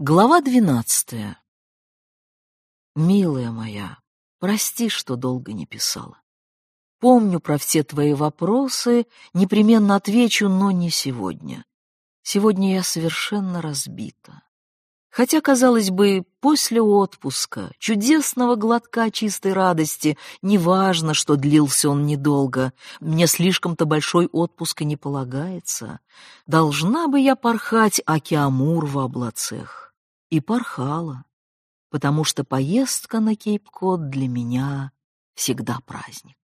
Глава двенадцатая. Милая моя, прости, что долго не писала. Помню про все твои вопросы, непременно отвечу, но не сегодня. Сегодня я совершенно разбита. Хотя, казалось бы, после отпуска, чудесного глотка чистой радости, неважно, что длился он недолго, мне слишком-то большой отпуск и не полагается, должна бы я порхать Акиамур в облацах и порхала, потому что поездка на Кейп-Кот для меня всегда праздник.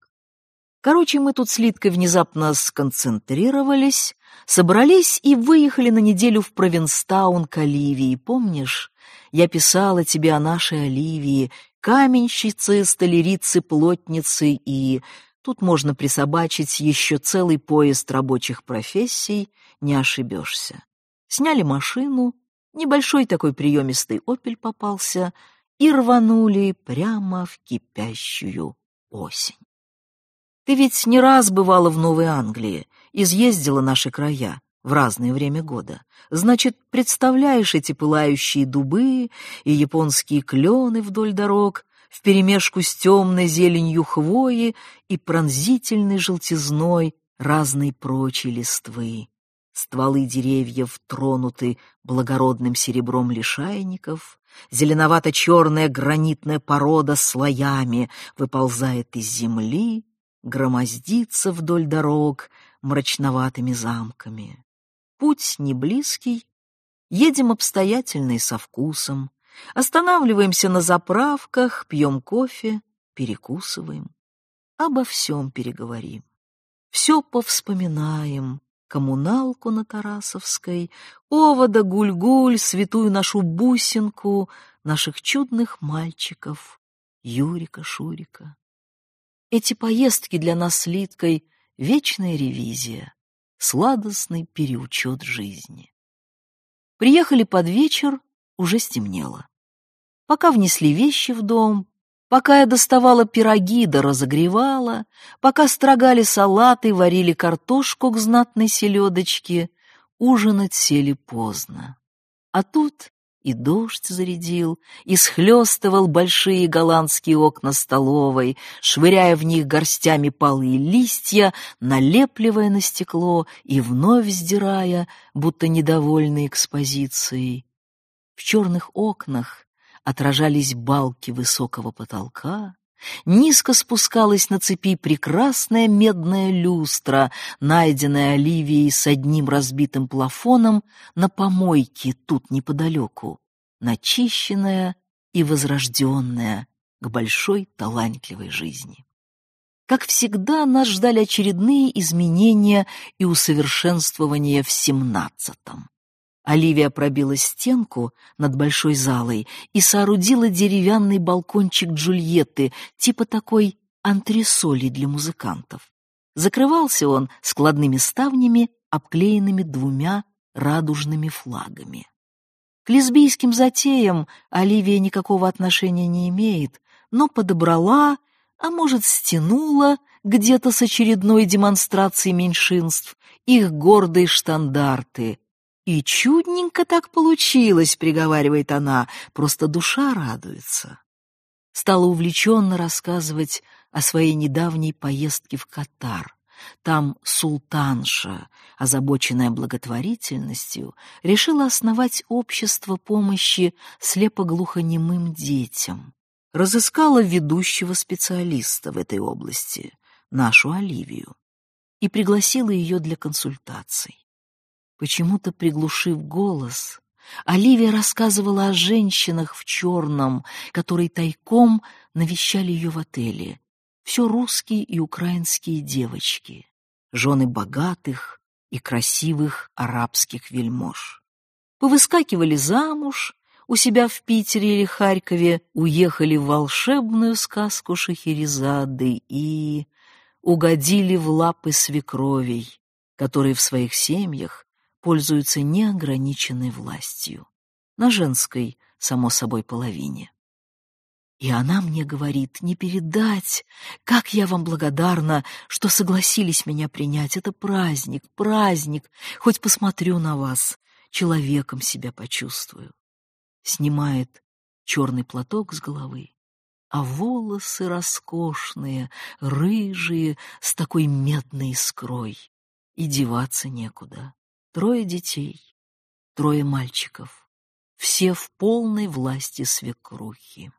Короче, мы тут с Литкой внезапно сконцентрировались, собрались и выехали на неделю в Провинстаун к Оливии. Помнишь, я писала тебе о нашей Оливии, каменщице, столярице, плотнице и... Тут можно присобачить еще целый поезд рабочих профессий, не ошибешься. Сняли машину, Небольшой такой приемистый опель попался, и рванули прямо в кипящую осень. Ты ведь не раз бывала в Новой Англии, изъездила наши края в разное время года. Значит, представляешь эти пылающие дубы и японские клены вдоль дорог, вперемешку с темной зеленью хвои и пронзительной желтизной разной прочей листвы. Стволы деревьев тронуты благородным серебром лишайников, зеленовато-черная гранитная порода слоями выползает из земли, громоздится вдоль дорог мрачноватыми замками. Путь не близкий, едем обстоятельно и со вкусом, останавливаемся на заправках, пьем кофе, перекусываем, обо всем переговорим, все повспоминаем, коммуналку на Тарасовской, овода, гуль-гуль, святую нашу бусинку, наших чудных мальчиков, Юрика, Шурика. Эти поездки для нас с Литкой — вечная ревизия, сладостный переучет жизни. Приехали под вечер, уже стемнело. Пока внесли вещи в дом, Пока я доставала пироги да разогревала, пока строгали салаты, варили картошку к знатной селедочке, ужинать сели поздно. А тут и дождь зарядил, и схлестывал большие голландские окна столовой, швыряя в них горстями полые листья, налепливая на стекло и вновь сдирая, будто недовольной экспозицией. В черных окнах отражались балки высокого потолка, низко спускалась на цепи прекрасная медная люстра, найденная Оливией с одним разбитым плафоном на помойке тут неподалеку, начищенная и возрожденная к большой талантливой жизни. Как всегда, нас ждали очередные изменения и усовершенствования в семнадцатом. Оливия пробила стенку над большой залой и соорудила деревянный балкончик Джульетты, типа такой антресоли для музыкантов. Закрывался он складными ставнями, обклеенными двумя радужными флагами. К лесбийским затеям Оливия никакого отношения не имеет, но подобрала, а может, стянула где-то с очередной демонстрацией меньшинств их гордые штандарты, «И чудненько так получилось», — приговаривает она, — «просто душа радуется». Стала увлеченно рассказывать о своей недавней поездке в Катар. Там султанша, озабоченная благотворительностью, решила основать общество помощи слепоглухонемым детям. Разыскала ведущего специалиста в этой области, нашу Оливию, и пригласила ее для консультаций. Почему-то приглушив голос, Оливия рассказывала о женщинах в черном, которые тайком навещали ее в отеле. Все русские и украинские девочки, жены богатых и красивых арабских вельмож. Повыскакивали замуж, у себя в Питере или Харькове уехали в волшебную сказку Шахерезады и угодили в лапы свекровей, которые в своих семьях пользуются неограниченной властью. На женской, само собой, половине. И она мне говорит, не передать, как я вам благодарна, что согласились меня принять. Это праздник, праздник, хоть посмотрю на вас, человеком себя почувствую. снимает черный платок с головы, а волосы роскошные, рыжие, с такой медной искрой. И деваться некуда. Трое детей, трое мальчиков, все в полной власти свекрухи.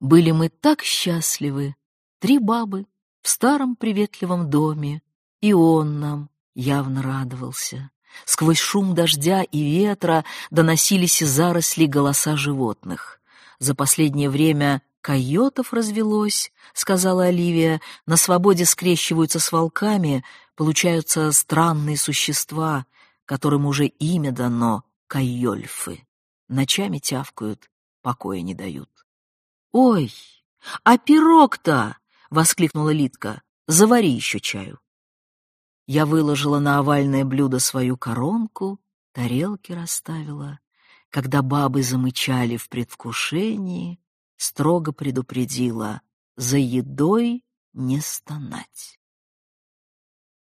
Были мы так счастливы, три бабы в старом приветливом доме, и он нам явно радовался. Сквозь шум дождя и ветра доносились из зарослей голоса животных. За последнее время койотов развелось, сказала Оливия, на свободе скрещиваются с волками, получаются странные существа, которым уже имя дано — койольфы. Ночами тявкают, покоя не дают. «Ой, а пирог-то!» — воскликнула Литка. «Завари еще чаю». Я выложила на овальное блюдо свою коронку, тарелки расставила. Когда бабы замычали в предвкушении, строго предупредила «за едой не стонать».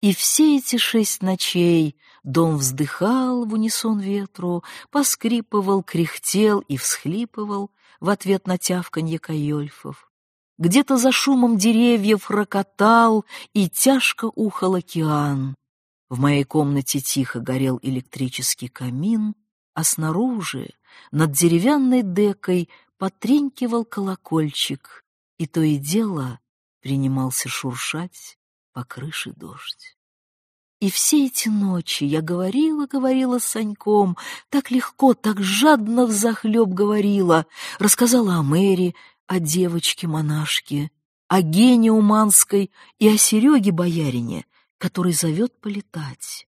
И все эти шесть ночей дом вздыхал в унисон ветру, поскрипывал, кряхтел и всхлипывал в ответ на тявканье кайольфов. Где-то за шумом деревьев рокотал и тяжко ухал океан. В моей комнате тихо горел электрический камин, а снаружи, над деревянной декой, потренькивал колокольчик, и то и дело принимался шуршать по крыше дождь. И все эти ночи я говорила, говорила с Саньком, так легко, так жадно взахлеб говорила, рассказала о Мэри, о девочке-монашке, о Гене Уманской и о Сереге Боярине, который зовет полетать.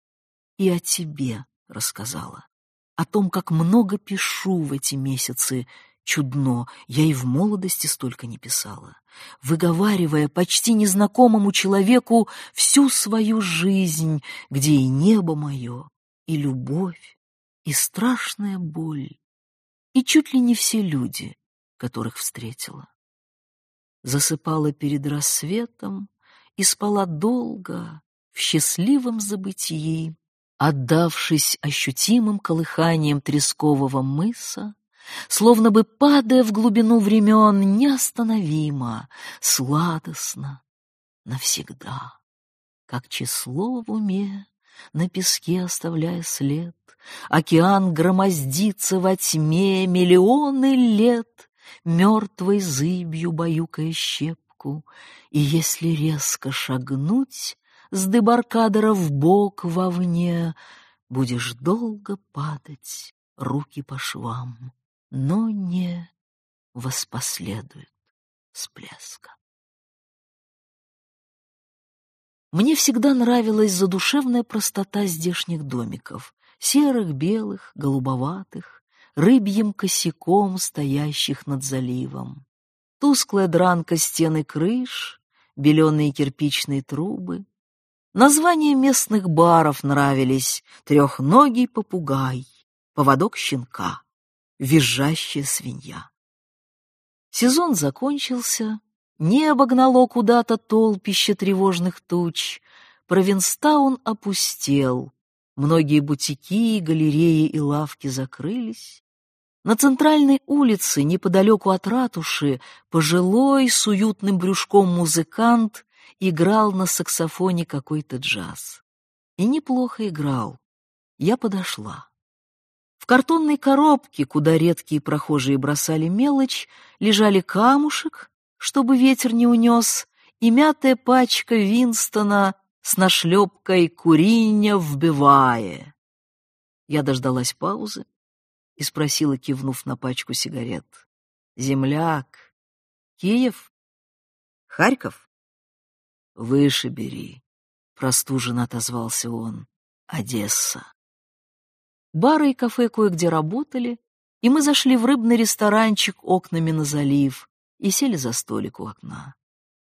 И о тебе рассказала, о том, как много пишу в эти месяцы, чудно, я и в молодости столько не писала, выговаривая почти незнакомому человеку всю свою жизнь, где и небо мое, и любовь, и страшная боль, и чуть ли не все люди, которых встретила. Засыпала перед рассветом и спала долго в счастливом забытии, отдавшись ощутимым колыханием трескового мыса, словно бы падая в глубину времен неостановимо, сладостно, навсегда, как число в уме, на песке оставляя след, океан громоздится во тьме миллионы лет, мертвой зыбью баюкая щепку, и если резко шагнуть с дебаркадера в бок вовне, будешь долго падать, руки по швам, но не воспоследует всплеска. Мне всегда нравилась задушевная простота здешних домиков, серых, белых, голубоватых, рыбьим косяком, стоящих над заливом. Тусклая дранка стены крыш, беленые кирпичные трубы. Названия местных баров нравились «Трехногий попугай», «Поводок щенка», «Визжащая свинья». Сезон закончился, небо гнало куда-то толпище тревожных туч, Провинстаун опустел, многие бутики, галереи и лавки закрылись, на центральной улице, неподалеку от ратуши, пожилой с уютным брюшком музыкант играл на саксофоне какой-то джаз. И неплохо играл. Я подошла. В картонной коробке, куда редкие прохожие бросали мелочь, лежали камушек, чтобы ветер не унес, и мятая пачка Винстона с нашлепкой «Куриня вбивая». Я дождалась паузы, и спросила, кивнув на пачку сигарет. «Земляк? Киев? Харьков?» «Выше бери», — простуженно отозвался он. «Одесса». Бары и кафе кое-где работали, и мы зашли в рыбный ресторанчик окнами на залив и сели за столик у окна.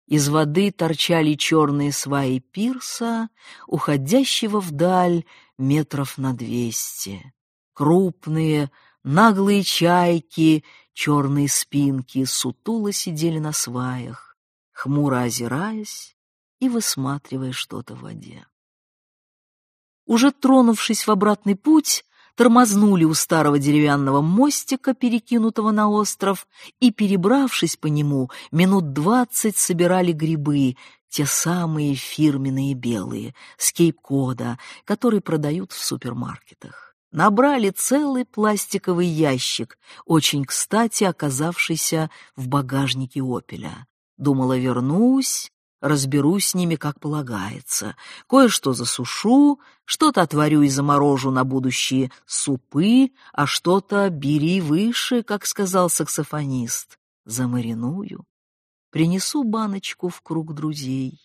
Из воды торчали черные сваи пирса, уходящего вдаль метров на двести. Крупные, наглые чайки, черные спинки сутуло сидели на сваях, хмуро озираясь и высматривая что-то в воде. Уже тронувшись в обратный путь, тормознули у старого деревянного мостика, перекинутого на остров, и, перебравшись по нему, минут двадцать собирали грибы, те самые фирменные белые, с кейп-кода, которые продают в супермаркетах. Набрали целый пластиковый ящик, очень кстати оказавшийся в багажнике «Опеля». Думала, вернусь, разберусь с ними, как полагается. Кое-что засушу, что-то отварю и заморожу на будущие супы, а что-то бери выше, как сказал саксофонист. Замариную. Принесу баночку в круг друзей,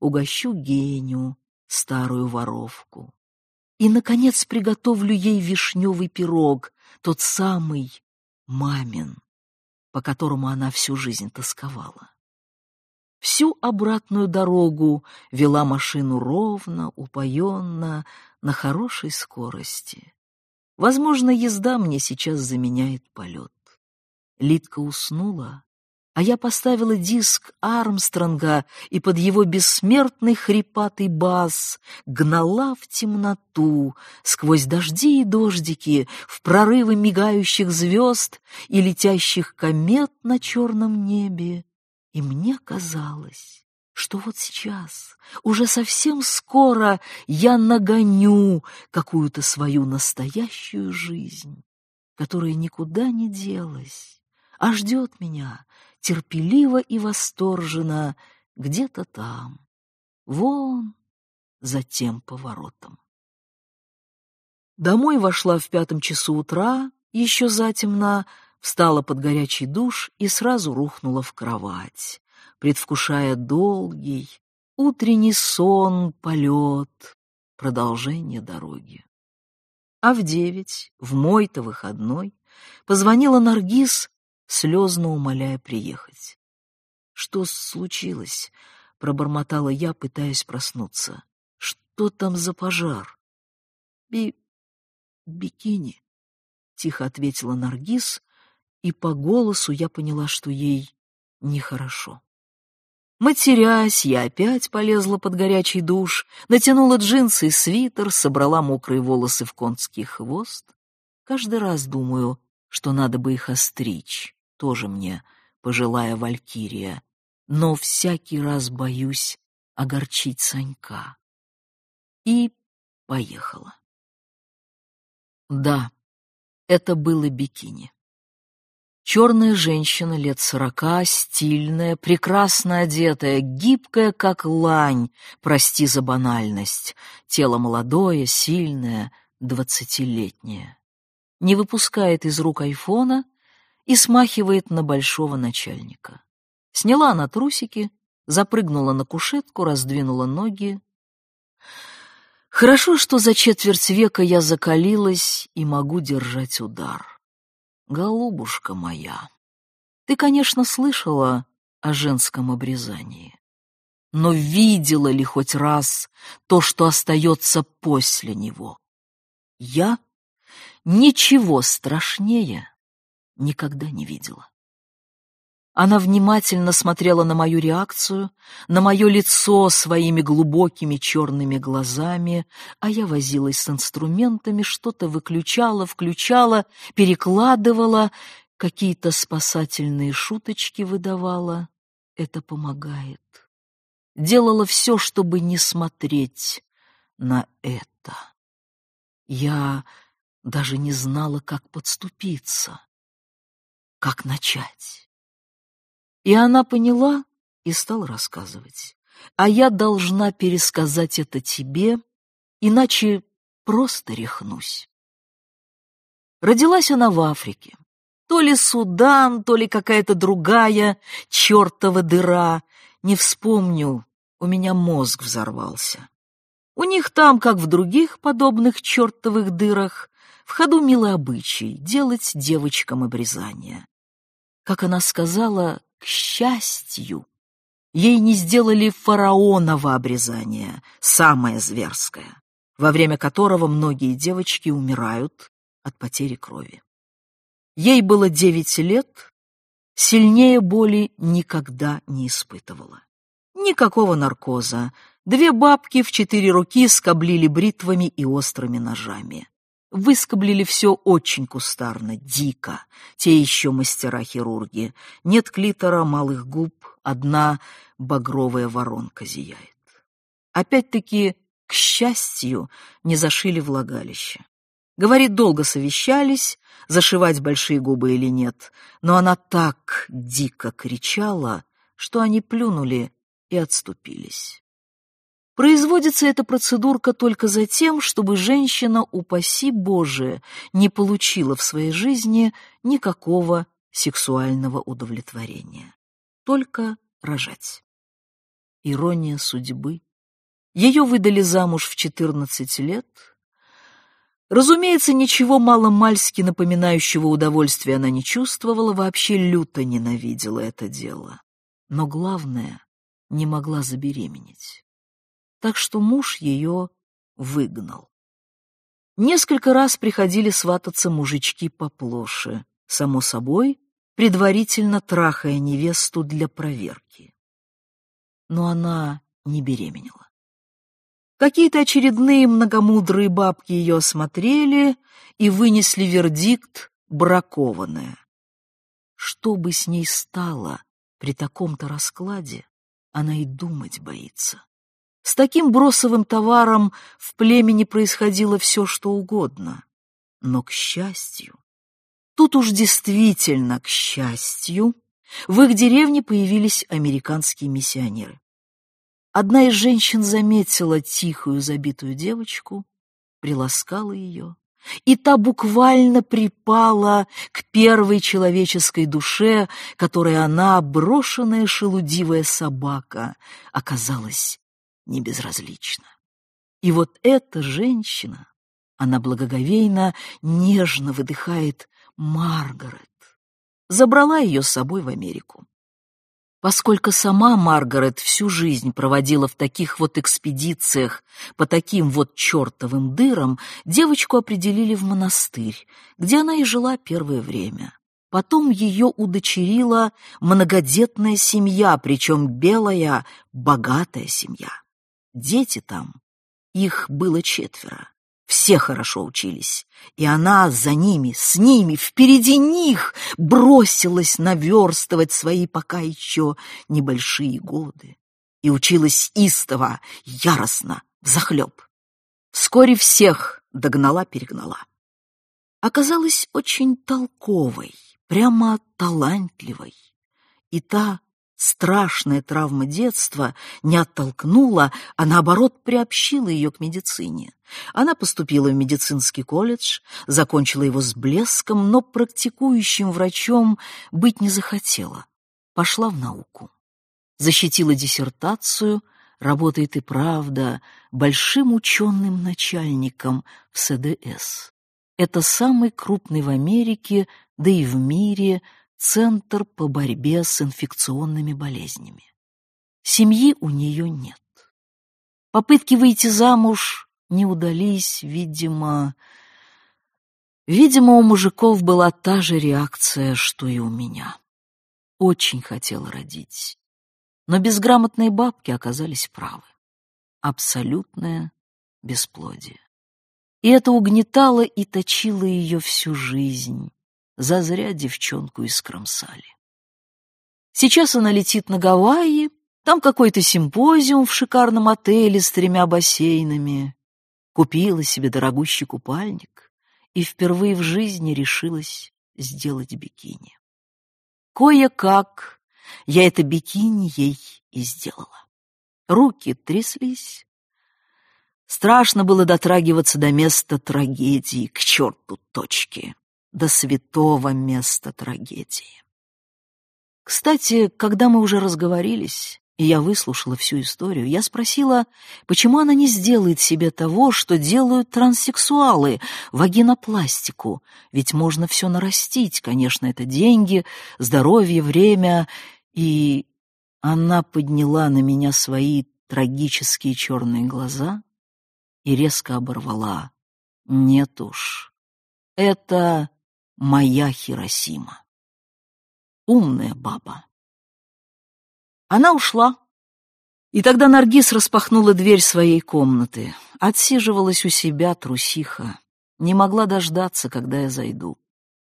угощу Геню, старую воровку. И, наконец, приготовлю ей вишневый пирог, тот самый мамин, по которому она всю жизнь тосковала. Всю обратную дорогу вела машину ровно, упоенно, на хорошей скорости. Возможно, езда мне сейчас заменяет полет. Лидка уснула, а я поставила диск Армстронга и под его бессмертный хрипатый бас гнала в темноту, сквозь дожди и дождики, в прорывы мигающих звезд и летящих комет на черном небе, и мне казалось, что вот сейчас, уже совсем скоро, я нагоню какую-то свою настоящую жизнь, которая никуда не делась, а ждет меня терпеливо и восторженно где-то там, вон за тем поворотом. Домой вошла в пятом часу утра, еще затемно, встала под горячий душ и сразу рухнула в кровать, предвкушая долгий, утренний сон, полет, продолжение дороги. А в девять, в мой-то выходной, позвонила Наргиз, слезно умоляя приехать. «Что случилось?» — пробормотала я, пытаясь проснуться. «Что там за пожар?» «Би... бикини», — тихо ответила Наргиз, и по голосу я поняла, что ей нехорошо. Матерясь, я опять полезла под горячий душ, натянула джинсы и свитер, собрала мокрые волосы в конский хвост. Каждый раз думаю, что надо бы их остричь, тоже мне пожилая валькирия, но всякий раз боюсь огорчить Санька. И поехала. Да, это было бикини. Черная женщина лет сорока, стильная, прекрасно одетая, гибкая, как лань, прости за банальность, тело молодое, сильное, двадцатилетнее. Не выпускает из рук айфона и смахивает на большого начальника. Сняла она трусики, запрыгнула на кушетку, раздвинула ноги. Хорошо, что за четверть века я закалилась и могу держать удар. Голубушка моя, ты, конечно, слышала о женском обрезании, но видела ли хоть раз то, что остается после него? Я ничего страшнее никогда не видела. Она внимательно смотрела на мою реакцию, на мое лицо своими глубокими черными глазами, а я возилась с инструментами, что-то выключала, включала, перекладывала, какие-то спасательные шуточки выдавала. Это помогает. Делала все, чтобы не смотреть на это. Я даже не знала, как подступиться, как начать. И она поняла и стала рассказывать. А я должна пересказать это тебе, иначе просто рехнусь. Родилась она в Африке. То ли Судан, то ли какая-то другая чертова дыра. Не вспомню, у меня мозг взорвался. У них там, как в других подобных чертовых дырах, в ходу милый обычай делать девочкам обрезание. Как она сказала, к счастью, ей не сделали фараонова обрезание, самое зверское, во время которого многие девочки умирают от потери крови. Ей было девять лет, сильнее боли никогда не испытывала. Никакого наркоза, две бабки в четыре руки скоблили бритвами и острыми ножами. Выскоблили все очень кустарно, дико. Те еще мастера-хирурги. Нет клитора, малых губ, одна багровая воронка зияет. Опять-таки, к счастью, не зашили влагалище. Говорит, долго совещались, зашивать большие губы или нет, но она так дико кричала, что они плюнули и отступились. Производится эта процедурка только за тем, чтобы женщина, упаси Боже, не получила в своей жизни никакого сексуального удовлетворения. Только рожать. Ирония судьбы. Ее выдали замуж в 14 лет. Разумеется, ничего мало-мальски напоминающего удовольствия она не чувствовала, вообще люто ненавидела это дело. Но главное, не могла забеременеть так что муж ее выгнал. Несколько раз приходили свататься мужички поплоше, само собой, предварительно трахая невесту для проверки. Но она не беременела. Какие-то очередные многомудрые бабки ее осмотрели и вынесли вердикт «бракованная». Что бы с ней стало при таком-то раскладе, она и думать боится. С таким бросовым товаром в племени происходило все, что угодно. Но, к счастью, тут уж действительно, к счастью, в их деревне появились американские миссионеры. Одна из женщин заметила тихую забитую девочку, приласкала ее, и та буквально припала к первой человеческой душе, которой она, брошенная шелудивая собака, оказалась не безразлична. И вот эта женщина, она благоговейно, нежно выдыхает «Маргарет», забрала ее с собой в Америку. Поскольку сама Маргарет всю жизнь проводила в таких вот экспедициях по таким вот чертовым дырам, девочку определили в монастырь, где она и жила первое время. Потом ее удочерила многодетная семья, причем белая, богатая семья. Дети там, их было четверо, все хорошо учились, и она за ними, с ними, впереди них бросилась наверстывать свои пока еще небольшие годы и училась истово, яростно, взахлеб. Вскоре всех догнала-перегнала. Оказалась очень толковой, прямо талантливой. И та страшная травма детства не оттолкнула, а наоборот приобщила ее к медицине. Она поступила в медицинский колледж, закончила его с блеском, но практикующим врачом быть не захотела. Пошла в науку. Защитила диссертацию, работает и правда большим ученым начальником в СДС. Это самый крупный в Америке, да и в мире, Центр по борьбе с инфекционными болезнями. Семьи у нее нет. Попытки выйти замуж не удались, видимо... Видимо, у мужиков была та же реакция, что и у меня. Очень хотела родить. Но безграмотные бабки оказались правы. Абсолютное бесплодие. И это угнетало и точило ее всю жизнь. Зазря девчонку искромсали. Сейчас она летит на Гавайи, там какой-то симпозиум в шикарном отеле с тремя бассейнами. Купила себе дорогущий купальник и впервые в жизни решилась сделать бикини. Кое-как я это бикини ей и сделала. Руки тряслись. Страшно было дотрагиваться до места трагедии, к черту точки до святого места трагедии. Кстати, когда мы уже разговорились, и я выслушала всю историю, я спросила, почему она не сделает себе того, что делают транссексуалы, вагинопластику, ведь можно все нарастить, конечно, это деньги, здоровье, время, и она подняла на меня свои трагические черные глаза и резко оборвала. Нет уж, это моя Хиросима. Умная баба. Она ушла. И тогда Наргиз распахнула дверь своей комнаты. Отсиживалась у себя трусиха. не могла дождаться, когда я зайду.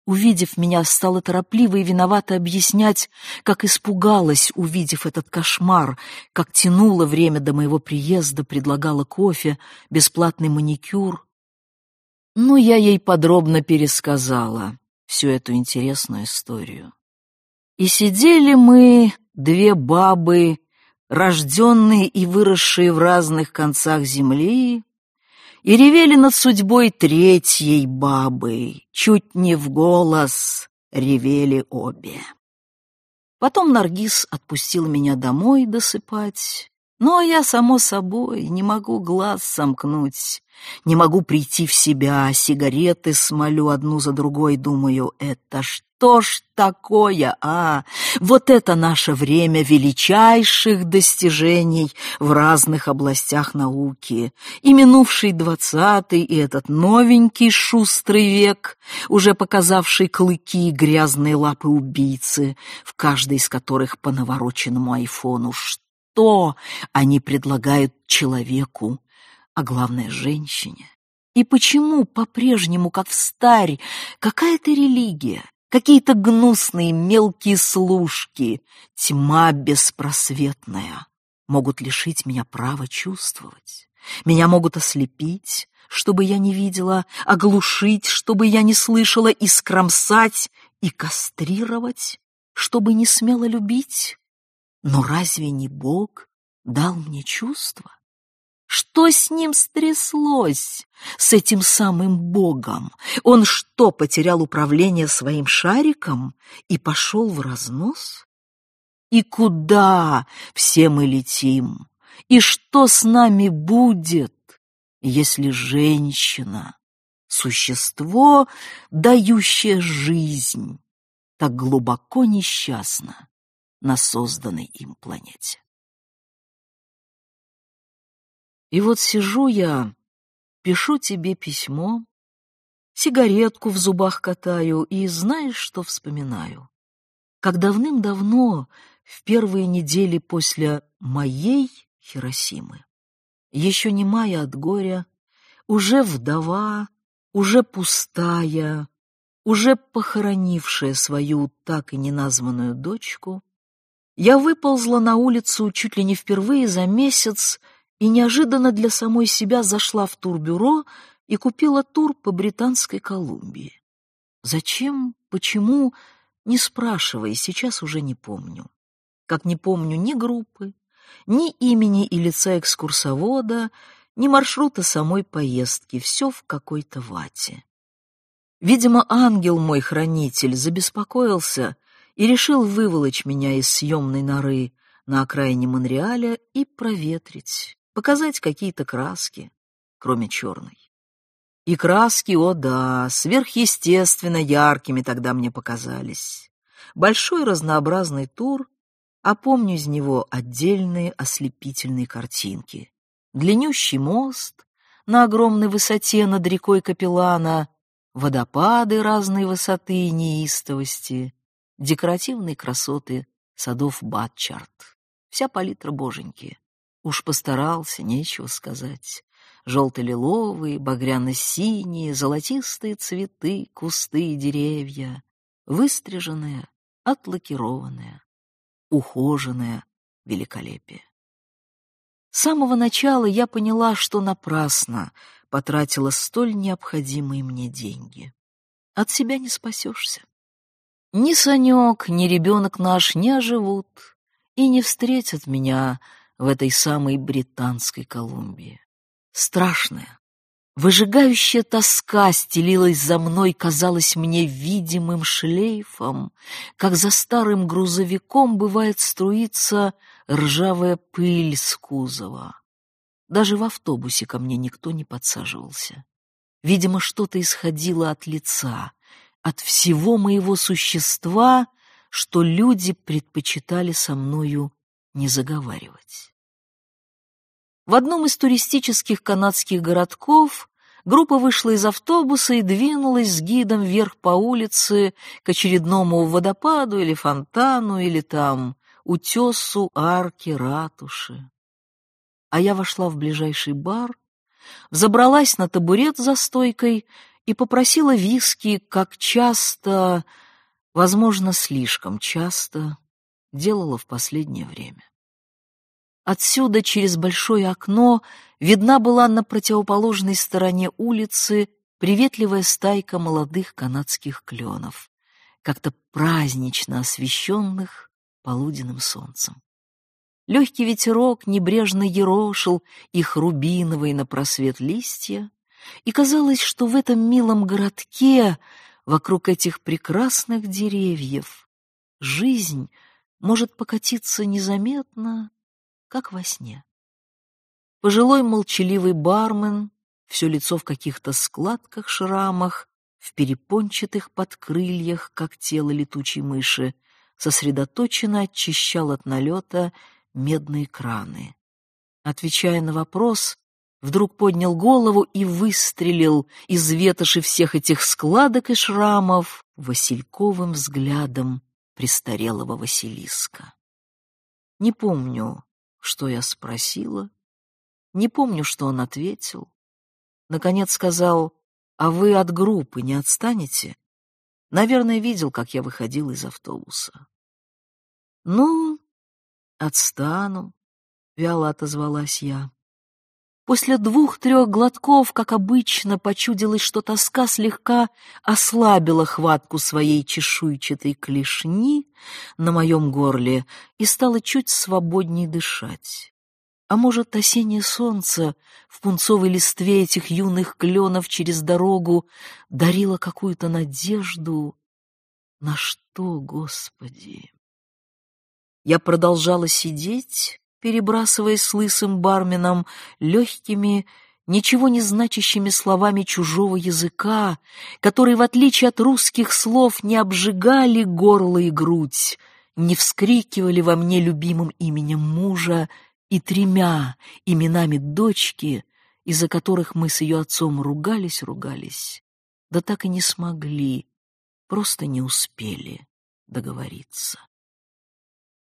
Увидев меня, стала торопливо и виновато объяснять, как испугалась, увидев этот кошмар, как тянуло время до моего приезда, предлагала кофе, бесплатный маникюр. Но я ей подробно пересказала всю эту интересную историю. И сидели мы, две бабы, рожденные и выросшие в разных концах земли, и ревели над судьбой третьей бабы, чуть не в голос ревели обе. Потом Наргиз отпустил меня домой досыпать, но я, само собой, не могу глаз сомкнуть, не могу прийти в себя, сигареты смолю одну за другой, думаю, это что ж такое, а? Вот это наше время величайших достижений в разных областях науки. И минувший двадцатый, и этот новенький шустрый век, уже показавший клыки и грязные лапы убийцы, в каждой из которых по навороченному айфону что они предлагают человеку, а главное женщине. И почему по-прежнему, как в старь, какая-то религия, какие-то гнусные мелкие служки, тьма беспросветная, могут лишить меня права чувствовать? Меня могут ослепить, чтобы я не видела, оглушить, чтобы я не слышала, и скромсать, и кастрировать, чтобы не смела любить? Но разве не Бог дал мне чувства? Что с ним стряслось, с этим самым Богом? Он что, потерял управление своим шариком и пошел в разнос? И куда все мы летим? И что с нами будет, если женщина, существо, дающее жизнь, так глубоко несчастна? На созданной им планете. И вот сижу я, пишу тебе письмо, сигаретку в зубах катаю и знаешь, что вспоминаю? Как давным-давно, в первые недели после моей Хиросимы, еще не мая от горя, уже вдова, уже пустая, уже похоронившая свою так и неназванную дочку, я выползла на улицу чуть ли не впервые за месяц и неожиданно для самой себя зашла в турбюро и купила тур по Британской Колумбии. Зачем, почему, не спрашивая, сейчас уже не помню. Как не помню ни группы, ни имени и лица экскурсовода, ни маршрута самой поездки, все в какой-то вате. Видимо, ангел мой хранитель забеспокоился и решил выволочь меня из съемной норы на окраине Монреаля и проветрить, показать какие-то краски, кроме черной. И краски, о да, сверхъестественно яркими тогда мне показались. Большой разнообразный тур, а помню из него отдельные ослепительные картинки. Длиннющий мост на огромной высоте над рекой Капеллана, водопады разной высоты и неистовости, декоративные красоты садов Батчарт. Вся палитра боженьки. Уж постарался, нечего сказать. Желто-лиловые, багряно-синие, золотистые цветы, кусты и деревья. Выстриженное, отлакированное, ухоженное великолепие. С самого начала я поняла, что напрасно потратила столь необходимые мне деньги. От себя не спасешься. Ни Санек, ни ребенок наш не оживут и не встретят меня в этой самой британской Колумбии. Страшная, выжигающая тоска стелилась за мной, казалось мне видимым шлейфом, как за старым грузовиком бывает струиться ржавая пыль с кузова. Даже в автобусе ко мне никто не подсаживался. Видимо, что-то исходило от лица — от всего моего существа, что люди предпочитали со мною не заговаривать. В одном из туристических канадских городков группа вышла из автобуса и двинулась с гидом вверх по улице к очередному водопаду или фонтану, или там утесу, арки, ратуши. А я вошла в ближайший бар, взобралась на табурет за стойкой и попросила виски, как часто, возможно, слишком часто, делала в последнее время. Отсюда через большое окно видна была на противоположной стороне улицы приветливая стайка молодых канадских кленов, как-то празднично освещенных полуденным солнцем. Легкий ветерок небрежно ерошил их рубиновые на просвет листья, и казалось, что в этом милом городке, вокруг этих прекрасных деревьев, жизнь может покатиться незаметно, как во сне. Пожилой молчаливый бармен, все лицо в каких-то складках, шрамах, в перепончатых подкрыльях, как тело летучей мыши, сосредоточенно очищал от налета медные краны. Отвечая на вопрос, вдруг поднял голову и выстрелил из ветоши всех этих складок и шрамов васильковым взглядом престарелого Василиска. Не помню, что я спросила, не помню, что он ответил. Наконец сказал, «А вы от группы не отстанете?» Наверное, видел, как я выходил из автобуса. «Ну, отстану», — вяло отозвалась я. После двух-трех глотков, как обычно, почудилось, что тоска слегка ослабила хватку своей чешуйчатой клешни на моем горле и стала чуть свободней дышать. А может, осеннее солнце в пунцовой листве этих юных кленов через дорогу дарило какую-то надежду? На что, Господи? Я продолжала сидеть, перебрасываясь с лысым барменом легкими, ничего не значащими словами чужого языка, которые, в отличие от русских слов, не обжигали горло и грудь, не вскрикивали во мне любимым именем мужа и тремя именами дочки, из-за которых мы с ее отцом ругались-ругались, да так и не смогли, просто не успели договориться.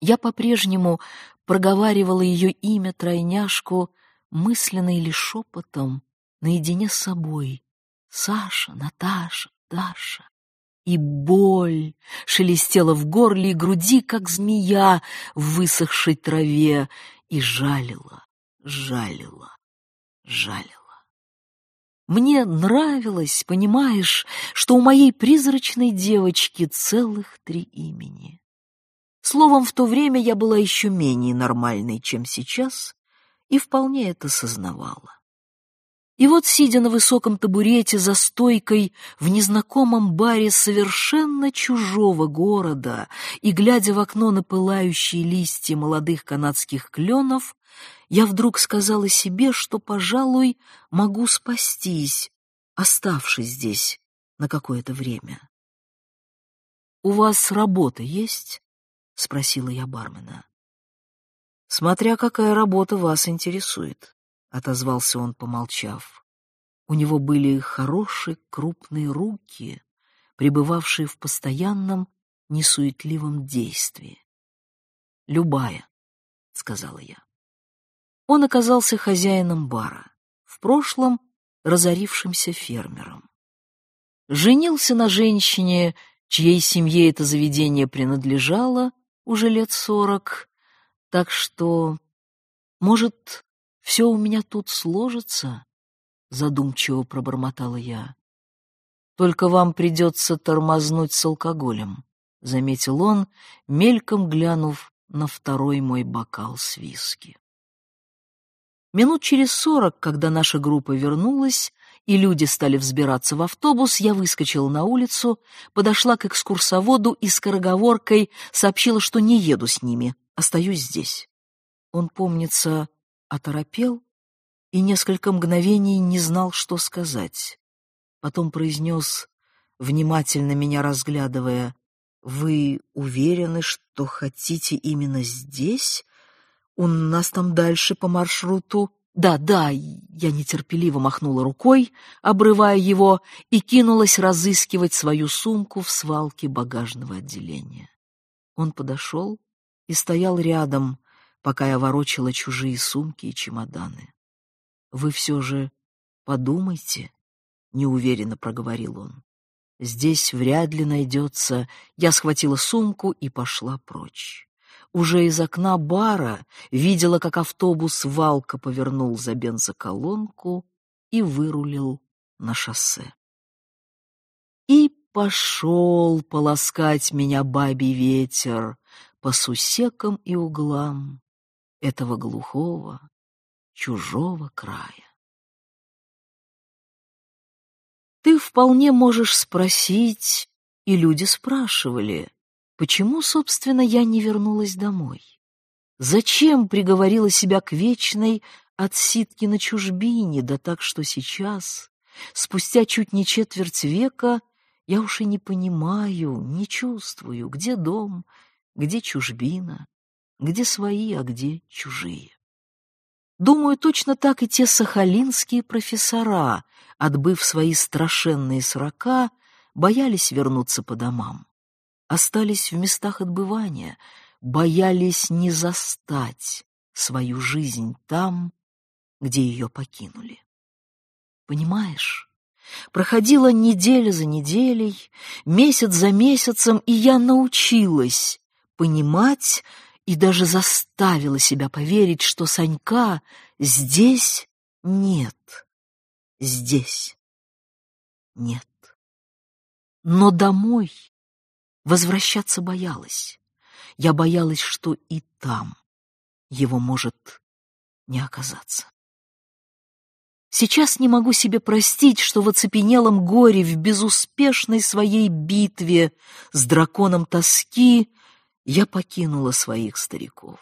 Я по-прежнему проговаривала ее имя тройняшку мысленно или шепотом, наедине с собой. Саша, Наташа, Даша. И боль шелестела в горле и груди, как змея в высохшей траве, и жалила, жалила, жалила. Мне нравилось, понимаешь, что у моей призрачной девочки целых три имени. Словом, в то время я была еще менее нормальной, чем сейчас, и вполне это сознавала. И вот, сидя на высоком табурете за стойкой в незнакомом баре совершенно чужого города и глядя в окно на пылающие листья молодых канадских кленов, я вдруг сказала себе, что, пожалуй, могу спастись, оставшись здесь на какое-то время. «У вас работа есть?» — спросила я бармена. «Смотря какая работа вас интересует», — отозвался он, помолчав. У него были хорошие крупные руки, пребывавшие в постоянном несуетливом действии. «Любая», — сказала я. Он оказался хозяином бара, в прошлом разорившимся фермером. Женился на женщине, чьей семье это заведение принадлежало, уже лет сорок, так что, может, все у меня тут сложится, задумчиво пробормотала я. Только вам придется тормознуть с алкоголем, заметил он, мельком глянув на второй мой бокал с виски. Минут через сорок, когда наша группа вернулась, и люди стали взбираться в автобус, я выскочила на улицу, подошла к экскурсоводу и скороговоркой сообщила, что не еду с ними, остаюсь здесь. Он, помнится, оторопел и несколько мгновений не знал, что сказать. Потом произнес, внимательно меня разглядывая, «Вы уверены, что хотите именно здесь? У нас там дальше по маршруту «Да, да», я нетерпеливо махнула рукой, обрывая его, и кинулась разыскивать свою сумку в свалке багажного отделения. Он подошел и стоял рядом, пока я ворочала чужие сумки и чемоданы. «Вы все же подумайте», — неуверенно проговорил он. «Здесь вряд ли найдется...» Я схватила сумку и пошла прочь. Уже из окна бара видела, как автобус Валка повернул за бензоколонку и вырулил на шоссе. И пошел полоскать меня бабий ветер по сусекам и углам этого глухого, чужого края. Ты вполне можешь спросить, и люди спрашивали, почему, собственно, я не вернулась домой? Зачем приговорила себя к вечной отсидке на чужбине, да так, что сейчас, спустя чуть не четверть века, я уж и не понимаю, не чувствую, где дом, где чужбина, где свои, а где чужие. Думаю, точно так и те сахалинские профессора, отбыв свои страшенные срока, боялись вернуться по домам. Остались в местах отбывания, боялись не застать свою жизнь там, где ее покинули. Понимаешь? Проходила неделя за неделей, месяц за месяцем, и я научилась понимать и даже заставила себя поверить, что Санька здесь нет. Здесь нет. Но домой возвращаться боялась. Я боялась, что и там его может не оказаться. Сейчас не могу себе простить, что в оцепенелом горе, в безуспешной своей битве с драконом тоски я покинула своих стариков.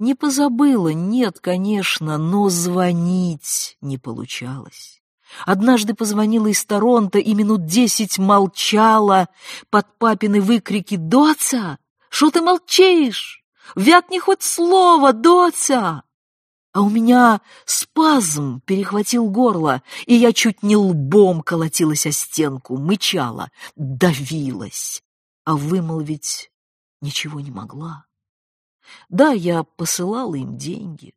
Не позабыла, нет, конечно, но звонить не получалось. Однажды позвонила из Торонто и минут десять молчала под папины выкрики «Доца! Что ты молчишь? Вякни хоть слово, Доца!» А у меня спазм перехватил горло, и я чуть не лбом колотилась о стенку, мычала, давилась, а вымолвить ничего не могла. Да, я посылала им деньги,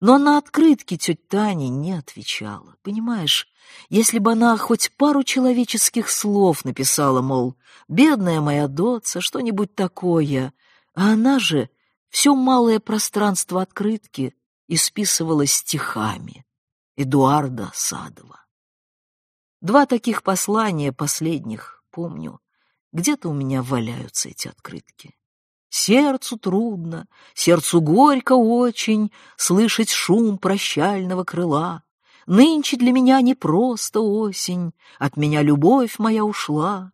но на открытки тетя Таня не отвечала. Понимаешь, если бы она хоть пару человеческих слов написала, мол, «Бедная моя доца», что-нибудь такое, а она же все малое пространство открытки исписывала стихами Эдуарда Садова. Два таких послания последних помню, где-то у меня валяются эти открытки. Сердцу трудно, сердцу горько очень слышать шум прощального крыла. Нынче для меня не просто осень, от меня любовь моя ушла.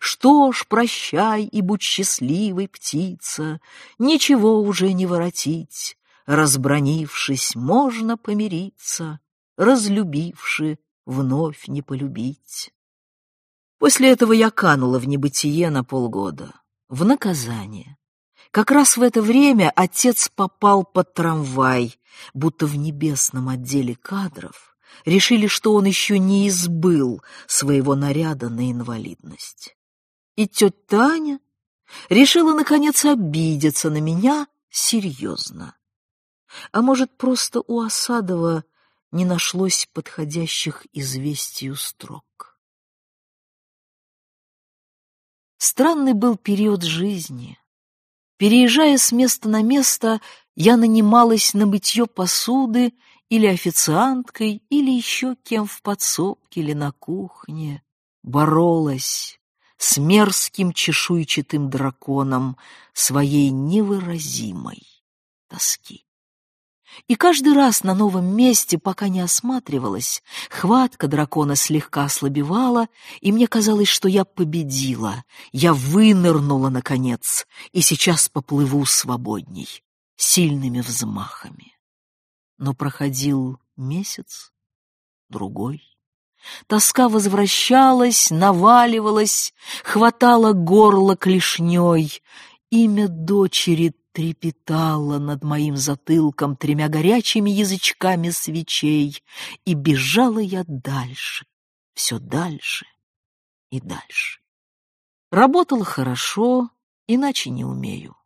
Что ж, прощай и будь счастливой, птица, ничего уже не воротить. Разбронившись, можно помириться, разлюбивши, вновь не полюбить. После этого я канула в небытие на полгода, в наказание. Как раз в это время отец попал под трамвай, будто в небесном отделе кадров решили, что он еще не избыл своего наряда на инвалидность. И тетя Таня решила, наконец, обидеться на меня серьезно. А может, просто у Осадова не нашлось подходящих известию строк. Странный был период жизни. Переезжая с места на место, я нанималась на мытье посуды или официанткой, или еще кем в подсобке или на кухне. Боролась с мерзким чешуйчатым драконом своей невыразимой тоски. И каждый раз на новом месте, пока не осматривалась, хватка дракона слегка ослабевала, и мне казалось, что я победила, я вынырнула, наконец, и сейчас поплыву свободней, сильными взмахами. Но проходил месяц, другой. Тоска возвращалась, наваливалась, хватала горло клешней. Имя дочери трепетала над моим затылком тремя горячими язычками свечей, и бежала я дальше, все дальше и дальше. Работала хорошо, иначе не умею.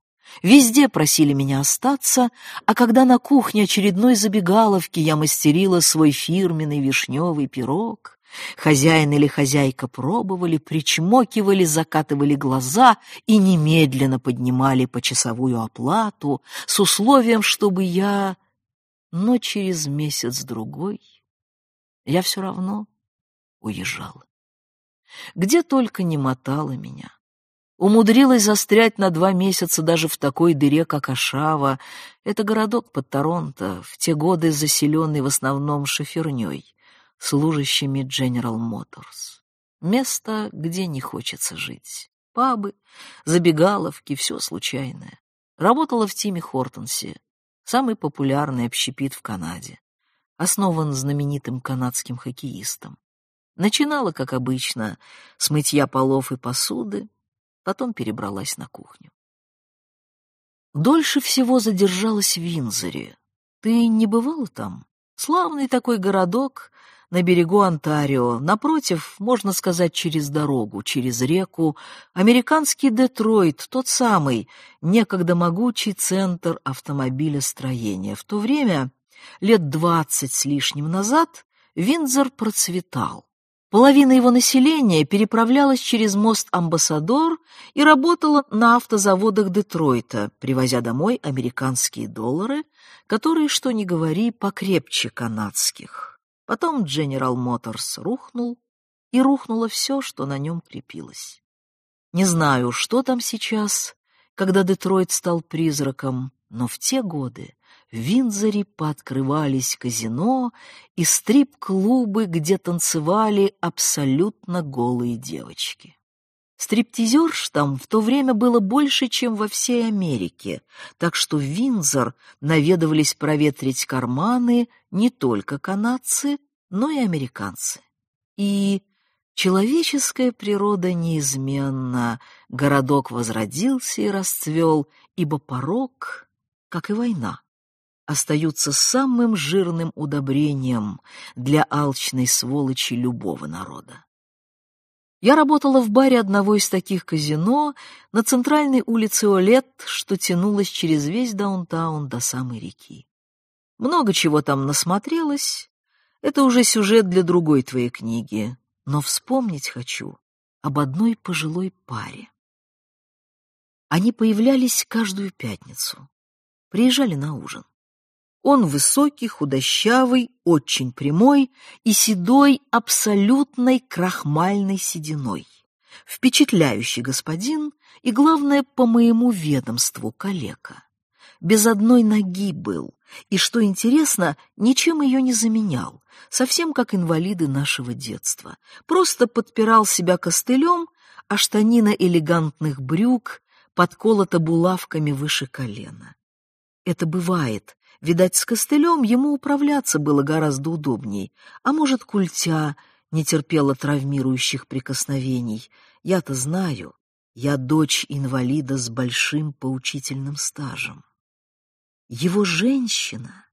Везде просили меня остаться, а когда на кухне очередной забегаловки я мастерила свой фирменный вишневый пирог, Хозяин или хозяйка пробовали, причмокивали, закатывали глаза и немедленно поднимали почасовую оплату с условием, чтобы я... Но через месяц-другой я все равно уезжала. Где только не мотала меня. Умудрилась застрять на два месяца даже в такой дыре, как Ашава. Это городок под Торонто, в те годы заселенный в основном шоферней служащими General Motors. Место, где не хочется жить. Пабы, забегаловки, все случайное. Работала в Тиме Хортонсе, самый популярный общепит в Канаде. Основан знаменитым канадским хоккеистом. Начинала, как обычно, с мытья полов и посуды, потом перебралась на кухню. Дольше всего задержалась в Винзоре. Ты не бывала там? Славный такой городок, на берегу Онтарио, напротив, можно сказать, через дорогу, через реку, американский Детройт, тот самый, некогда могучий центр автомобилестроения. В то время, лет двадцать с лишним назад, Виндзор процветал. Половина его населения переправлялась через мост Амбассадор и работала на автозаводах Детройта, привозя домой американские доллары, которые, что ни говори, покрепче канадских. Потом General Motors рухнул, и рухнуло все, что на нем крепилось. Не знаю, что там сейчас, когда Детройт стал призраком, но в те годы в Виндзоре пооткрывались казино и стрип-клубы, где танцевали абсолютно голые девочки. Стриптизерш там в то время было больше, чем во всей Америке, так что в Винзор наведывались проветрить карманы не только канадцы, но и американцы. И человеческая природа неизменна, городок возродился и расцвел, ибо порог, как и война, остаются самым жирным удобрением для алчной сволочи любого народа. Я работала в баре одного из таких казино на центральной улице Олет, что тянулась через весь даунтаун до самой реки. Много чего там насмотрелась. Это уже сюжет для другой твоей книги. Но вспомнить хочу об одной пожилой паре. Они появлялись каждую пятницу. Приезжали на ужин. Он высокий, худощавый, очень прямой и седой, абсолютной крахмальной сединой. Впечатляющий господин и, главное, по моему ведомству, калека. Без одной ноги был, и, что интересно, ничем ее не заменял, совсем как инвалиды нашего детства. Просто подпирал себя костылем, а штанина элегантных брюк подколота булавками выше колена. Это бывает, Видать, с костылем ему управляться было гораздо удобней, а может, культя не терпела травмирующих прикосновений. Я-то знаю, я дочь инвалида с большим поучительным стажем. Его женщина,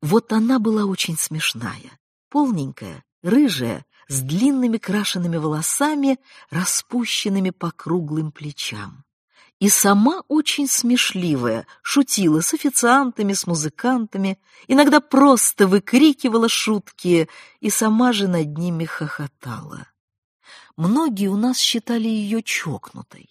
вот она была очень смешная, полненькая, рыжая, с длинными крашенными волосами, распущенными по круглым плечам и сама очень смешливая, шутила с официантами, с музыкантами, иногда просто выкрикивала шутки и сама же над ними хохотала. Многие у нас считали ее чокнутой,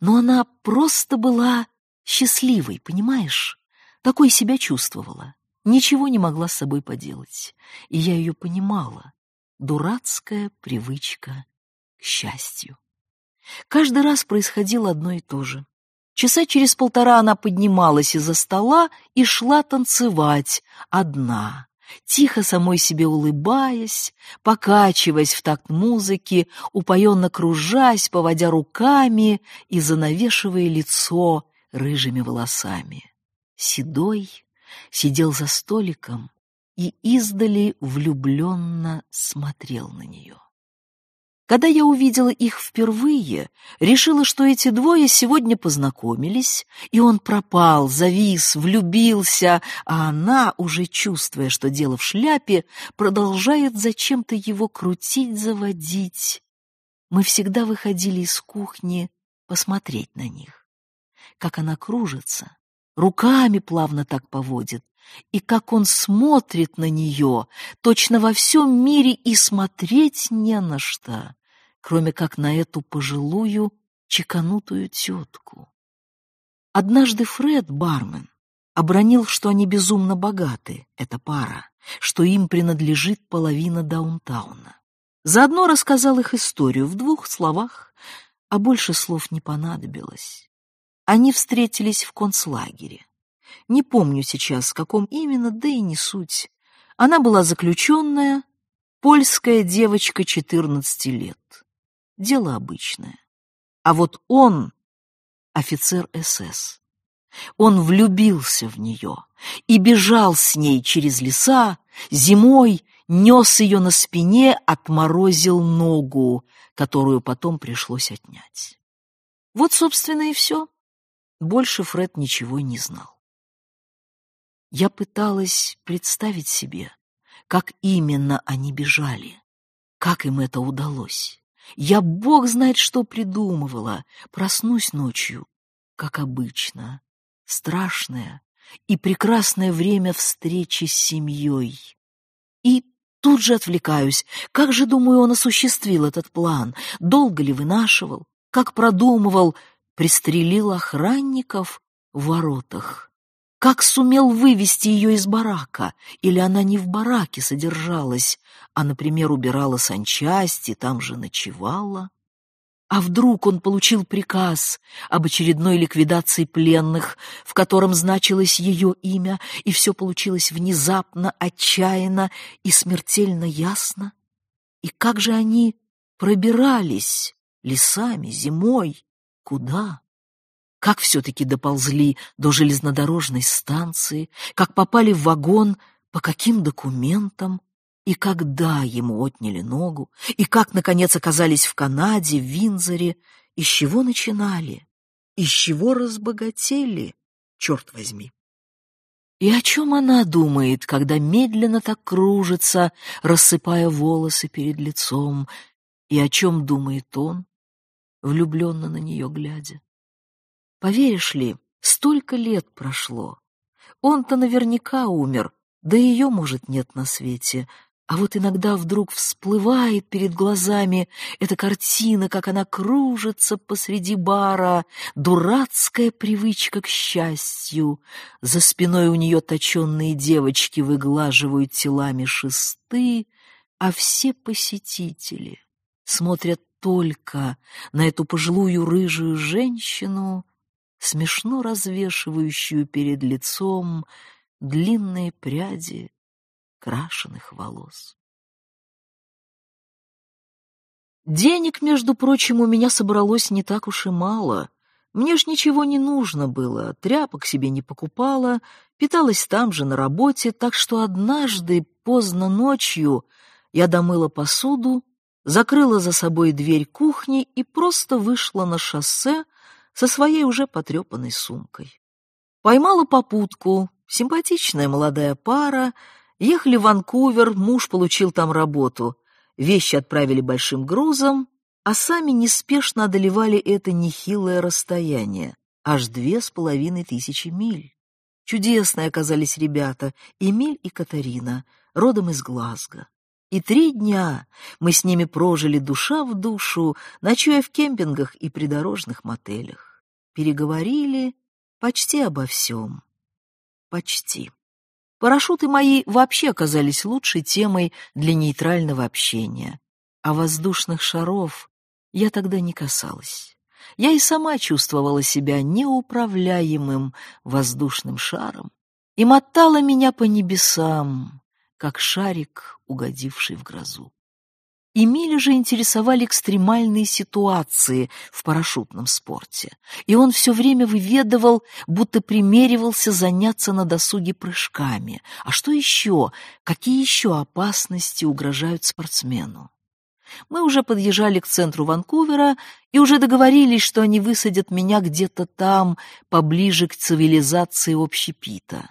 но она просто была счастливой, понимаешь? Такой себя чувствовала, ничего не могла с собой поделать, и я ее понимала. Дурацкая привычка к счастью. Каждый раз происходило одно и то же. Часа через полтора она поднималась из-за стола и шла танцевать одна, тихо самой себе улыбаясь, покачиваясь в такт музыки, упоенно кружась, поводя руками и занавешивая лицо рыжими волосами. Седой сидел за столиком и издали влюбленно смотрел на нее. Когда я увидела их впервые, решила, что эти двое сегодня познакомились, и он пропал, завис, влюбился, а она, уже чувствуя, что дело в шляпе, продолжает зачем-то его крутить, заводить. Мы всегда выходили из кухни посмотреть на них. Как она кружится, руками плавно так поводит, и как он смотрит на нее, точно во всем мире и смотреть не на что, кроме как на эту пожилую, чеканутую тетку. Однажды Фред, бармен, обронил, что они безумно богаты, эта пара, что им принадлежит половина даунтауна. Заодно рассказал их историю в двух словах, а больше слов не понадобилось. Они встретились в концлагере. Не помню сейчас, в каком именно, да и не суть. Она была заключенная, польская девочка 14 лет. Дело обычное. А вот он — офицер СС. Он влюбился в нее и бежал с ней через леса, зимой нес ее на спине, отморозил ногу, которую потом пришлось отнять. Вот, собственно, и все. Больше Фред ничего не знал. Я пыталась представить себе, как именно они бежали, как им это удалось. Я, бог знает, что придумывала. Проснусь ночью, как обычно, страшное и прекрасное время встречи с семьей. И тут же отвлекаюсь. Как же, думаю, он осуществил этот план? Долго ли вынашивал? Как продумывал? Пристрелил охранников в воротах? Как сумел вывести ее из барака? Или она не в бараке содержалась, а, например, убирала санчасти, там же ночевала? А вдруг он получил приказ об очередной ликвидации пленных, в котором значилось ее имя, и все получилось внезапно, отчаянно и смертельно ясно? И как же они пробирались лесами, зимой? Куда? Как все-таки доползли до железнодорожной станции? Как попали в вагон? По каким документам? И когда ему отняли ногу, и как, наконец, оказались в Канаде, в Винзоре, и с чего начинали, и с чего разбогатели, черт возьми. И о чем она думает, когда медленно так кружится, рассыпая волосы перед лицом, и о чем думает он, влюбленно на нее глядя? Поверишь ли, столько лет прошло. Он-то наверняка умер, да ее, может, нет на свете, а вот иногда вдруг всплывает перед глазами эта картина, как она кружится посреди бара, дурацкая привычка к счастью. За спиной у нее точенные девочки выглаживают телами шесты, а все посетители смотрят только на эту пожилую рыжую женщину, смешно развешивающую перед лицом длинные пряди крашеных волос. Денег, между прочим, у меня собралось не так уж и мало. Мне ж ничего не нужно было, тряпок себе не покупала, питалась там же на работе, так что однажды поздно ночью я домыла посуду, закрыла за собой дверь кухни и просто вышла на шоссе со своей уже потрепанной сумкой. Поймала попутку, симпатичная молодая пара, Ехали в Ванкувер, муж получил там работу. Вещи отправили большим грузом, а сами неспешно одолевали это нехилое расстояние, аж две с половиной тысячи миль. Чудесные оказались ребята, Эмиль и Катарина, родом из Глазго. И три дня мы с ними прожили душа в душу, ночуя в кемпингах и придорожных мотелях. Переговорили почти обо всем. Почти. Парашюты мои вообще оказались лучшей темой для нейтрального общения, а воздушных шаров я тогда не касалась. Я и сама чувствовала себя неуправляемым воздушным шаром и мотала меня по небесам, как шарик, угодивший в грозу. Эмиля же интересовали экстремальные ситуации в парашютном спорте, и он все время выведывал, будто примеривался заняться на досуге прыжками. А что еще? Какие еще опасности угрожают спортсмену? Мы уже подъезжали к центру Ванкувера и уже договорились, что они высадят меня где-то там, поближе к цивилизации общепита.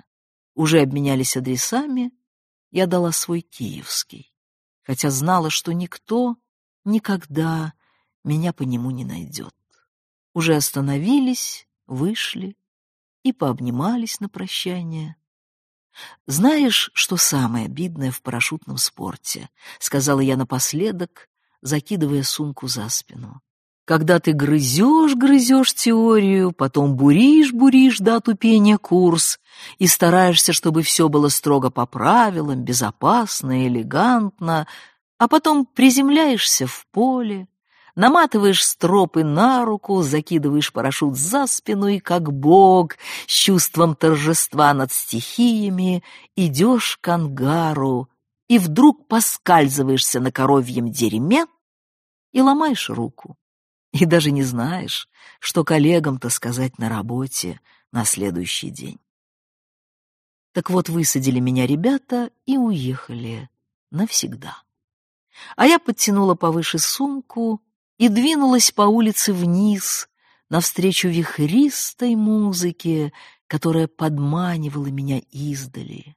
Уже обменялись адресами, я дала свой киевский хотя знала, что никто никогда меня по нему не найдет. Уже остановились, вышли и пообнимались на прощание. «Знаешь, что самое обидное в парашютном спорте?» — сказала я напоследок, закидывая сумку за спину. «Когда ты грызешь, грызешь теорию, потом буришь, буришь до отупения курс и стараешься, чтобы все было строго по правилам, безопасно, элегантно, а потом приземляешься в поле, наматываешь стропы на руку, закидываешь парашют за спину и, как бог, с чувством торжества над стихиями, идешь к ангару и вдруг поскальзываешься на коровьем дерьме и ломаешь руку. И даже не знаешь, что коллегам-то сказать на работе на следующий день. Так вот, высадили меня ребята и уехали навсегда. А я подтянула повыше сумку и двинулась по улице вниз, навстречу вихристой музыке, которая подманивала меня издали.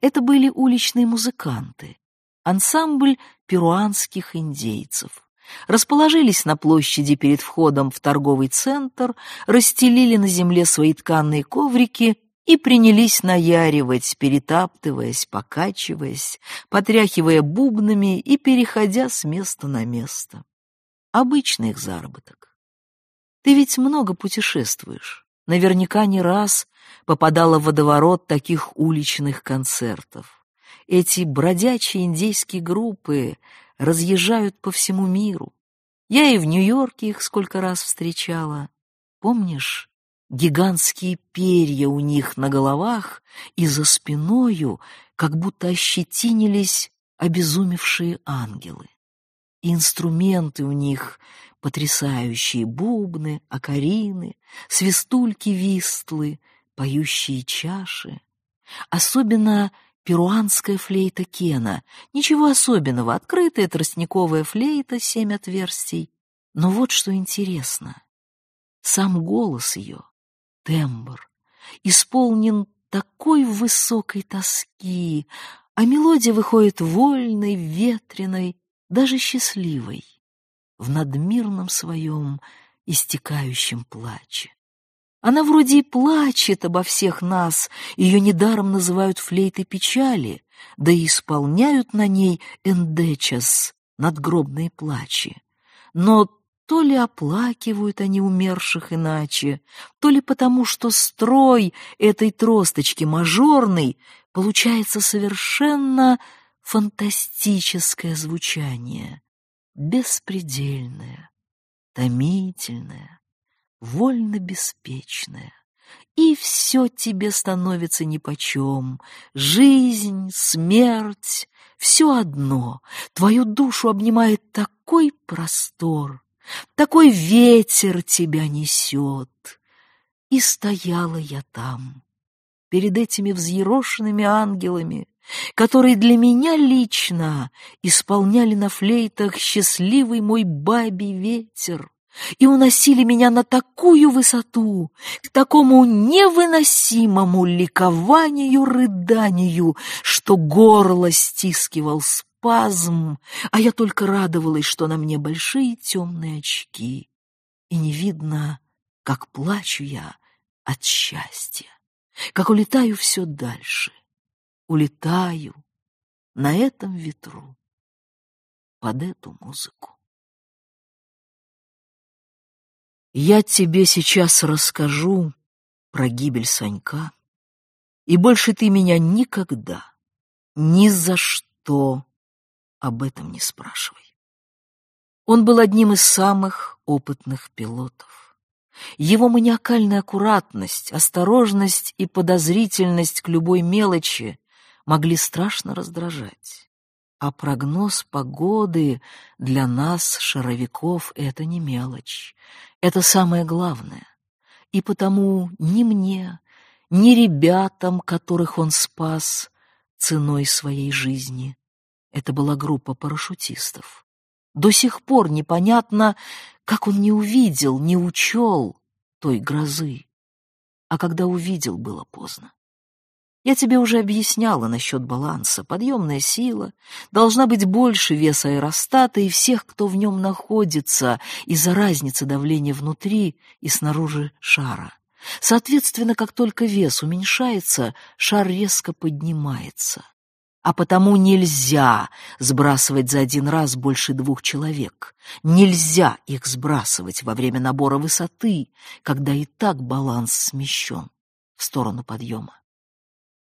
Это были уличные музыканты, ансамбль перуанских индейцев. Расположились на площади перед входом в торговый центр, расстелили на земле свои тканые коврики и принялись наяривать, перетаптываясь, покачиваясь, потряхивая бубнами и переходя с места на место. Обычный их заработок. Ты ведь много путешествуешь. Наверняка не раз попадала в водоворот таких уличных концертов. Эти бродячие индейские группы разъезжают по всему миру. Я и в Нью-Йорке их сколько раз встречала. Помнишь, Гигантские перья у них на головах и за спиною как будто ощетинились обезумевшие ангелы. И инструменты у них потрясающие бубны, акарины, свистульки-вистлы, поющие чаши. Особенно перуанская флейта Кена. Ничего особенного, открытая тростниковая флейта, семь отверстий. Но вот что интересно. Сам голос ее тембр исполнен такой высокой тоски, а мелодия выходит вольной, ветреной, даже счастливой, в надмирном своем истекающем плаче. Она вроде и плачет обо всех нас, ее недаром называют флейтой печали, да и исполняют на ней эндечас, надгробные плачи. Но то ли оплакивают они умерших иначе, то ли потому, что строй этой тросточки мажорный получается совершенно фантастическое звучание, беспредельное, томительное, вольно-беспечное. И все тебе становится нипочем. Жизнь, смерть, все одно. Твою душу обнимает такой простор, такой ветер тебя несет. И стояла я там, перед этими взъерошенными ангелами, которые для меня лично исполняли на флейтах счастливый мой бабий ветер и уносили меня на такую высоту, к такому невыносимому ликованию, рыданию, что горло стискивал спазм, а я только радовалась, что на мне большие темные очки, и не видно, как плачу я от счастья, как улетаю все дальше, улетаю на этом ветру под эту музыку. Я тебе сейчас расскажу про гибель Санька, и больше ты меня никогда, ни за что об этом не спрашивай. Он был одним из самых опытных пилотов. Его маниакальная аккуратность, осторожность и подозрительность к любой мелочи могли страшно раздражать. А прогноз погоды для нас, шаровиков, это не мелочь. Это самое главное. И потому ни мне, ни ребятам, которых он спас ценой своей жизни, это была группа парашютистов. До сих пор непонятно, как он не увидел, не учел той грозы. А когда увидел, было поздно. Я тебе уже объясняла насчет баланса. Подъемная сила должна быть больше веса аэростата и всех, кто в нем находится, из-за разницы давления внутри и снаружи шара. Соответственно, как только вес уменьшается, шар резко поднимается. А потому нельзя сбрасывать за один раз больше двух человек. Нельзя их сбрасывать во время набора высоты, когда и так баланс смещен в сторону подъема.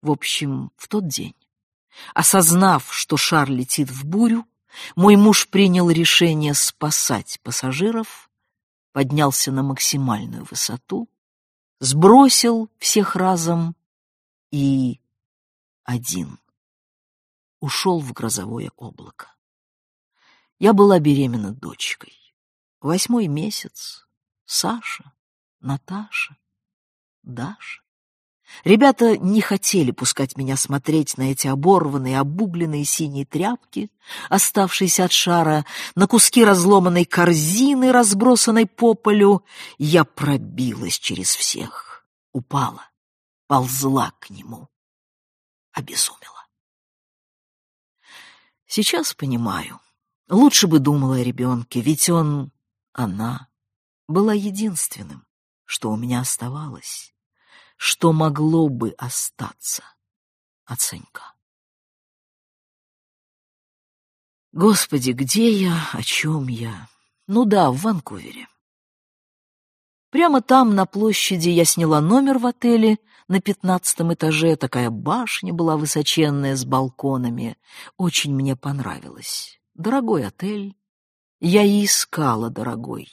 В общем, в тот день, осознав, что шар летит в бурю, мой муж принял решение спасать пассажиров, поднялся на максимальную высоту, сбросил всех разом и один ушел в грозовое облако. Я была беременна дочкой. Восьмой месяц. Саша, Наташа, Даша. Ребята не хотели пускать меня смотреть на эти оборванные, обугленные синие тряпки, оставшиеся от шара, на куски разломанной корзины, разбросанной по полю. Я пробилась через всех, упала, ползла к нему, обезумела. Сейчас понимаю. Лучше бы думала о ребенке, ведь он, она, была единственным, что у меня оставалось, что могло бы остаться от Санька. Господи, где я, о чем я? Ну да, в Ванкувере. Прямо там, на площади, я сняла номер в отеле на пятнадцатом этаже. Такая башня была высоченная с балконами. Очень мне понравилось. Дорогой отель. Я и искала дорогой.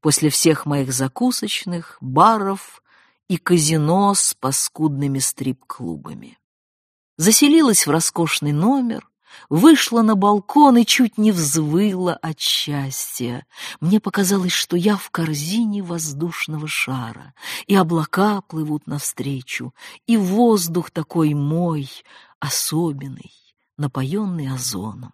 После всех моих закусочных, баров и казино с паскудными стрип-клубами. Заселилась в роскошный номер, вышла на балкон и чуть не взвыла от счастья. Мне показалось, что я в корзине воздушного шара, и облака плывут навстречу, и воздух такой мой, особенный, напоенный озоном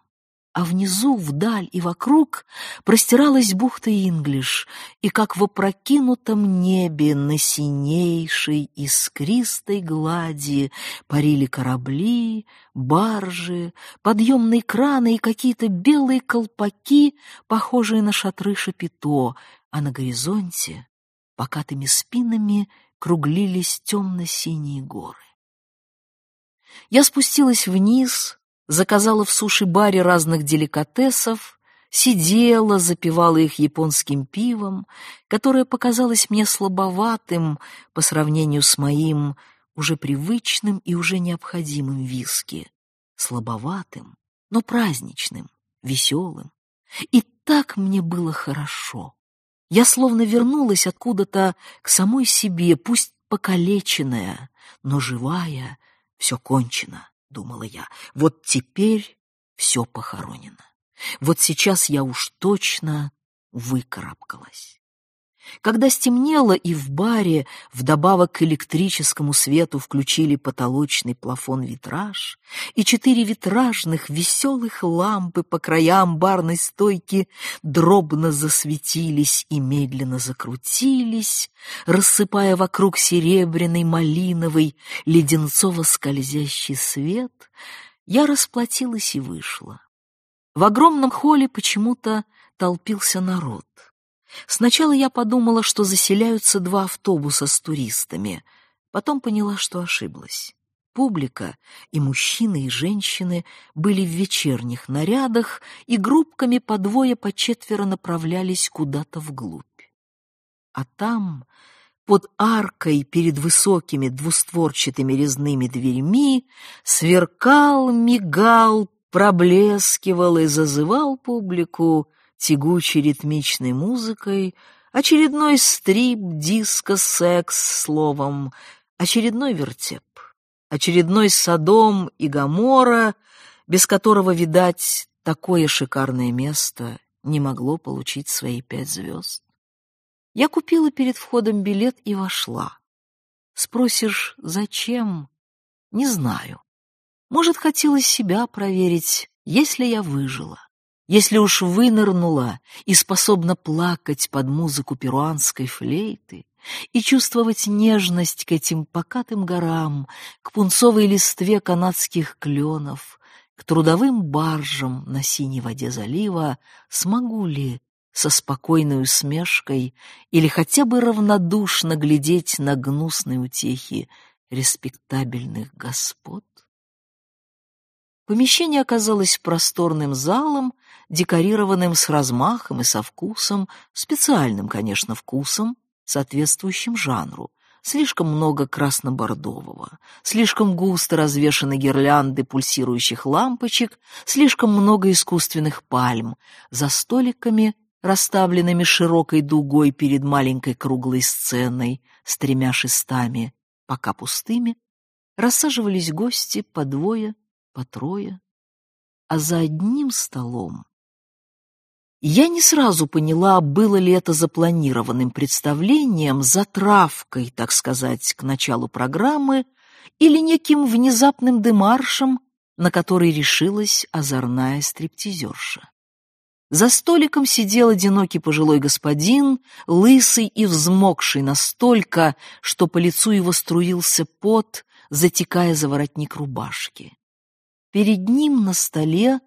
а внизу, вдаль и вокруг простиралась бухта Инглиш, и как в опрокинутом небе на синейшей искристой глади парили корабли, баржи, подъемные краны и какие-то белые колпаки, похожие на шатры шапито, а на горизонте покатыми спинами круглились темно-синие горы. Я спустилась вниз, заказала в суши-баре разных деликатесов, сидела, запивала их японским пивом, которое показалось мне слабоватым по сравнению с моим уже привычным и уже необходимым виски. Слабоватым, но праздничным, веселым. И так мне было хорошо. Я словно вернулась откуда-то к самой себе, пусть покалеченная, но живая, все кончено. — думала я. «Вот теперь все похоронено. Вот сейчас я уж точно выкарабкалась». Когда стемнело и в баре вдобавок к электрическому свету включили потолочный плафон-витраж, и четыре витражных веселых лампы по краям барной стойки дробно засветились и медленно закрутились, рассыпая вокруг серебряный, малиновый, леденцово-скользящий свет, я расплатилась и вышла. В огромном холле почему-то толпился народ. Сначала я подумала, что заселяются два автобуса с туристами. Потом поняла, что ошиблась. Публика, и мужчины, и женщины, были в вечерних нарядах и группками по двое, по четверо направлялись куда-то вглубь. А там, под аркой перед высокими двустворчатыми резными дверьми, сверкал, мигал, проблескивал и зазывал публику тягучей ритмичной музыкой, очередной стрип, диско, секс, словом, очередной вертеп, очередной Содом и Гамора, без которого, видать, такое шикарное место не могло получить свои пять звезд. Я купила перед входом билет и вошла. Спросишь, зачем? Не знаю. Может, хотелось себя проверить, если я выжила. Если уж вынырнула и способна плакать под музыку перуанской флейты и чувствовать нежность к этим покатым горам, к пунцовой листве канадских кленов, к трудовым баржам на синей воде залива, смогу ли со спокойной усмешкой или хотя бы равнодушно глядеть на гнусные утехи респектабельных господ? Помещение оказалось просторным залом, декорированным с размахом и со вкусом, специальным, конечно, вкусом, соответствующим жанру. Слишком много красно-бордового, слишком густо развешаны гирлянды пульсирующих лампочек, слишком много искусственных пальм. За столиками, расставленными широкой дугой перед маленькой круглой сценой с тремя шестами, пока пустыми, рассаживались гости по двое, по трое, а за одним столом я не сразу поняла, было ли это запланированным представлением, затравкой, так сказать, к началу программы, или неким внезапным демаршем, на который решилась озорная стриптизерша. За столиком сидел одинокий пожилой господин, лысый и взмокший настолько, что по лицу его струился пот, затекая за воротник рубашки. Перед ним на столе,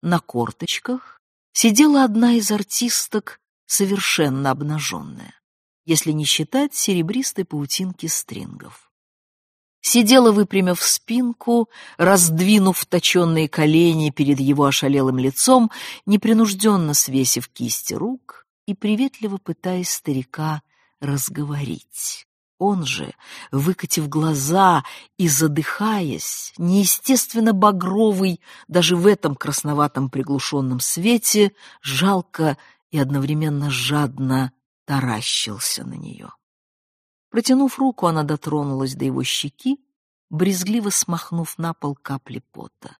на корточках, сидела одна из артисток, совершенно обнаженная, если не считать серебристой паутинки стрингов. Сидела, выпрямив спинку, раздвинув точенные колени перед его ошалелым лицом, непринужденно свесив кисти рук и приветливо пытаясь старика разговорить. Он же, выкатив глаза и задыхаясь, неестественно багровый даже в этом красноватом приглушенном свете, жалко и одновременно жадно таращился на нее. Протянув руку, она дотронулась до его щеки, брезгливо смахнув на пол капли пота.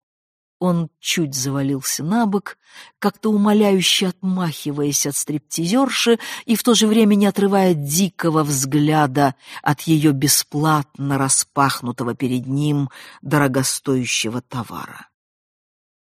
Он чуть завалился на бок, как-то умоляюще отмахиваясь от стриптизерши и в то же время не отрывая дикого взгляда от ее бесплатно распахнутого перед ним дорогостоящего товара.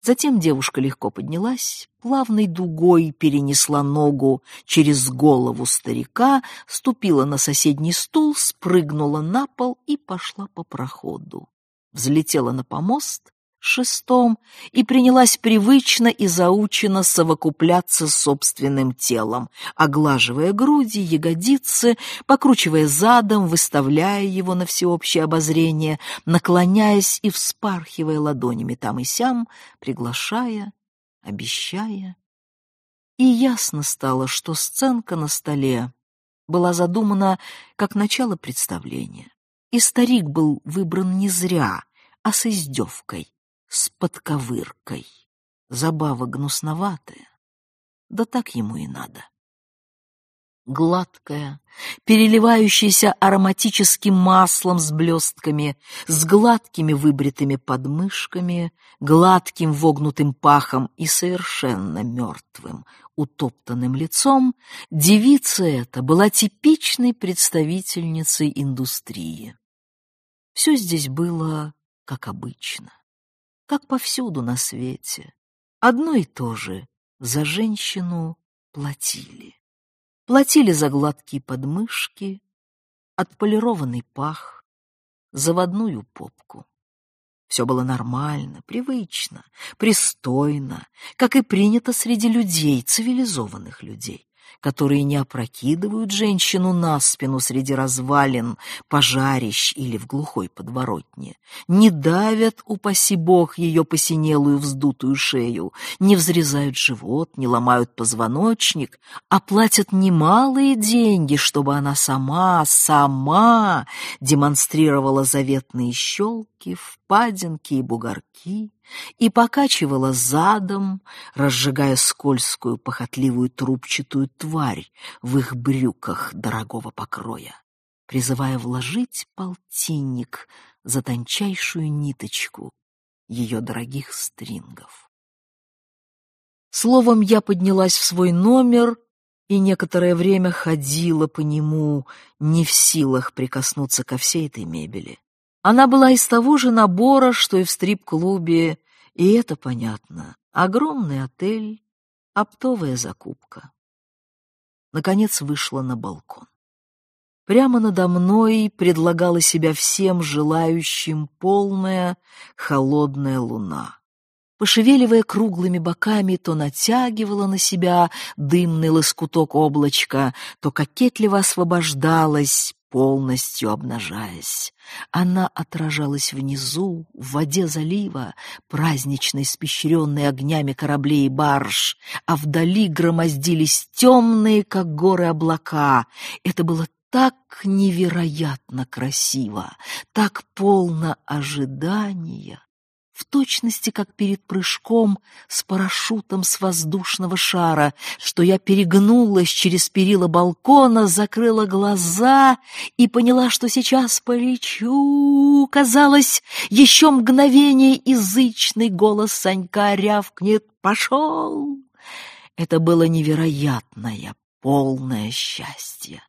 Затем девушка легко поднялась, плавной дугой перенесла ногу через голову старика, ступила на соседний стул, спрыгнула на пол и пошла по проходу. Взлетела на помост шестом и принялась привычно и заучено совокупляться с собственным телом, оглаживая груди, ягодицы, покручивая задом, выставляя его на всеобщее обозрение, наклоняясь и вспархивая ладонями там и сям, приглашая, обещая. И ясно стало, что сценка на столе была задумана как начало представления. И старик был выбран не зря, а с издевкой с подковыркой. Забава гнусноватая, да так ему и надо. Гладкая, переливающаяся ароматическим маслом с блестками, с гладкими выбритыми подмышками, гладким вогнутым пахом и совершенно мертвым, утоптанным лицом, девица эта была типичной представительницей индустрии. Все здесь было как обычно как повсюду на свете. Одно и то же за женщину платили. Платили за гладкие подмышки, отполированный пах, заводную попку. Все было нормально, привычно, пристойно, как и принято среди людей, цивилизованных людей которые не опрокидывают женщину на спину среди развалин, пожарищ или в глухой подворотне, не давят, упаси бог, ее посинелую вздутую шею, не взрезают живот, не ломают позвоночник, а платят немалые деньги, чтобы она сама, сама демонстрировала заветные щелки, впадинки и бугорки, и покачивала задом, разжигая скользкую похотливую трубчатую тварь в их брюках дорогого покроя, призывая вложить полтинник за тончайшую ниточку ее дорогих стрингов. Словом, я поднялась в свой номер и некоторое время ходила по нему, не в силах прикоснуться ко всей этой мебели. Она была из того же набора, что и в стрип-клубе, и это понятно. Огромный отель, оптовая закупка. Наконец вышла на балкон. Прямо надо мной предлагала себя всем желающим полная холодная луна. Пошевеливая круглыми боками, то натягивала на себя дымный лоскуток облачка, то кокетливо освобождалась, полностью обнажаясь. Она отражалась внизу, в воде залива, празднично испещренной огнями кораблей и барж, а вдали громоздились темные, как горы, облака. Это было так невероятно красиво, так полно ожидания в точности, как перед прыжком с парашютом с воздушного шара, что я перегнулась через перила балкона, закрыла глаза и поняла, что сейчас полечу. Казалось, еще мгновение язычный голос Санька рявкнет «Пошел!». Это было невероятное, полное счастье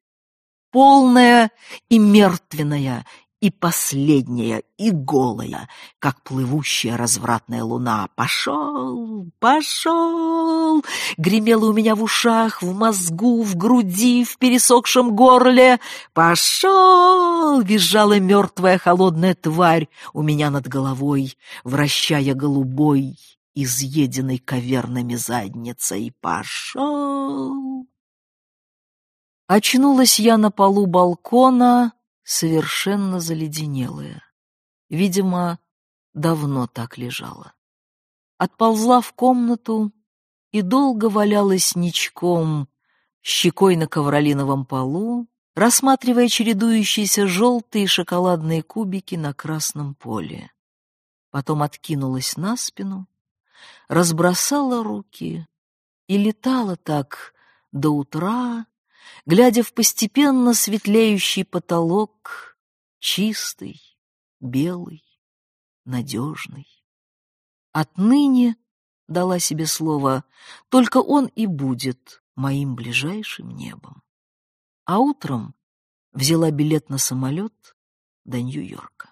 полное и мертвенное, и последняя, и голая, как плывущая развратная луна. «Пошел! Пошел!» Гремело у меня в ушах, в мозгу, в груди, в пересохшем горле. «Пошел!» — визжала мертвая холодная тварь у меня над головой, вращая голубой, изъеденной каверными задницей. «Пошел!» Очнулась я на полу балкона, совершенно заледенелая. Видимо, давно так лежала. Отползла в комнату и долго валялась ничком, щекой на ковролиновом полу, рассматривая чередующиеся желтые шоколадные кубики на красном поле. Потом откинулась на спину, разбросала руки и летала так до утра, глядя в постепенно светлеющий потолок, чистый, белый, надежный. Отныне, дала себе слово, только он и будет моим ближайшим небом. А утром взяла билет на самолет до Нью-Йорка.